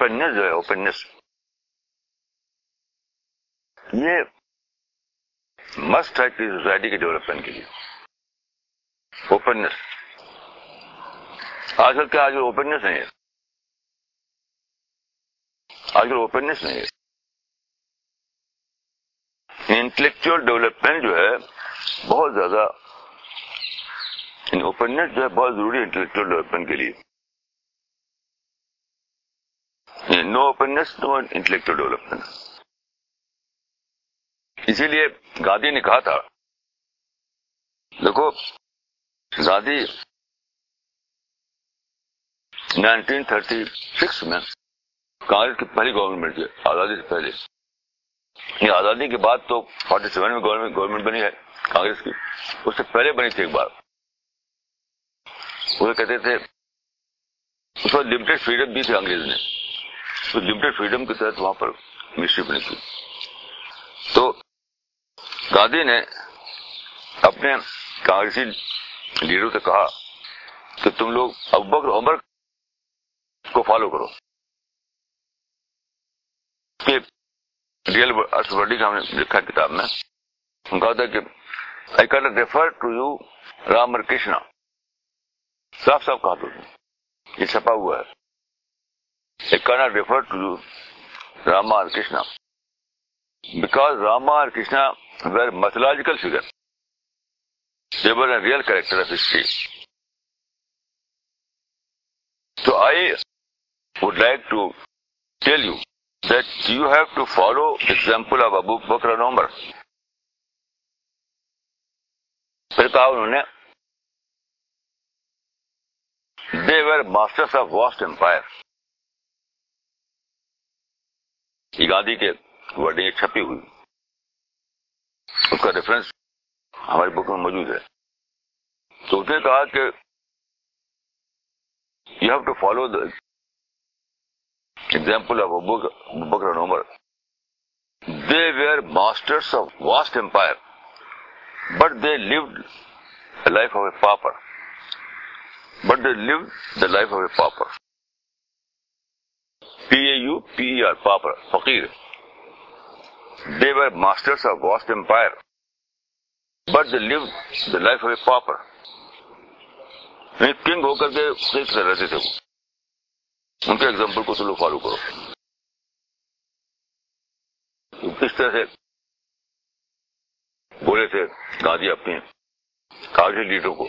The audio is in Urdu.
اوپننس جو ہے، اوپننس۔ یہ مسٹ ہے کہ سوسائٹی کے ڈیولپمنٹ کے لیے۔ اوپننس۔ آج کل کیا آج کل اوپننس نہیں ہے۔ آج کل اوپننس نہیں ہے۔ انٹلیکچل ڈیولپمنٹ جو ہے، بہت زیادہ یعنی اوپننس جو ہے، بہت ضروری ہے انٹلیکچل ڈیولپمنٹ کے لیے۔ یعنی no openness no intellectual development. اسی لیے گاندھی نے کہا تھا، دیکھو گاندھی نائنٹین تھرٹی سکس میں کانگریس کی پہلی گورنمنٹ تھی، آزادی سے پہلے۔ یہ آزادی کے بعد تو فورٹی سیون میں گورنمنٹ بنی ہے، کانگریس کی۔ اس سے پہلے بنی تھی ایک بار۔ وہ کہتے تھے، اس وقت لمیٹڈ فریڈم دی تھی انگریز نے۔ تو لمیٹڈ فریڈم کے تحت وہاں پر منسٹری بنی تھی۔ تو گاندھی نے اپنے کانگریسی لیڈروں سے کہا کہ تم لوگ ابکر عمر کو فالو کرو۔ ریئل ارتھورٹی کا ہم نے لکھا کتاب میں ہم کہا تھا کہ I can refer to you Ram اور کرشنا صاف صاف کہا تو یہ چھپا ہوا ہے۔ I cannot refer to you Rama or Krishna because Rama or Krishna were mythological figures. They were a real character of history. So I would like to tell you that you have to follow example of Abu Bakr and Umar. پھر کہا انہوں نے they were masters of vast empire. یہ گاندھی کے ورڈنگ چھپی ہوئی۔ اس کا ریفرنس ہماری بک میں موجود ہے۔ تو اس نے کہا کہ you have to follow the example of Bakr Umar they were masters of vast empire but they lived life of a pauper but they live the life of a pauper P A U P R pauper فقیر۔ They were masters of vast empire but they live the life of a pauper king ہو کر کے کس طرح رہتے تھے وہ؟ ان کے ایگزامپل کو تو لوگ فالو کرو۔ کس طرح سے بولے تھے گاندھی اپنے کاغذی لیڈروں کو۔